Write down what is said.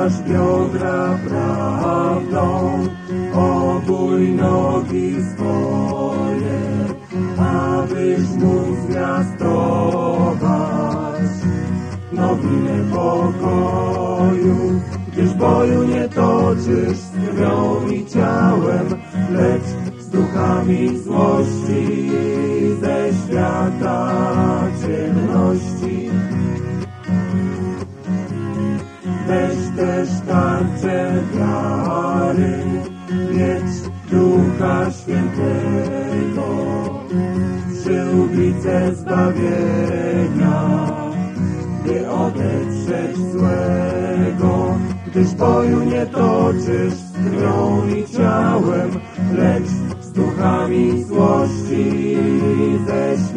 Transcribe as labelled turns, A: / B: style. A: بھا گی آشواس نا یہ تو ن تو کامتا شوسی دست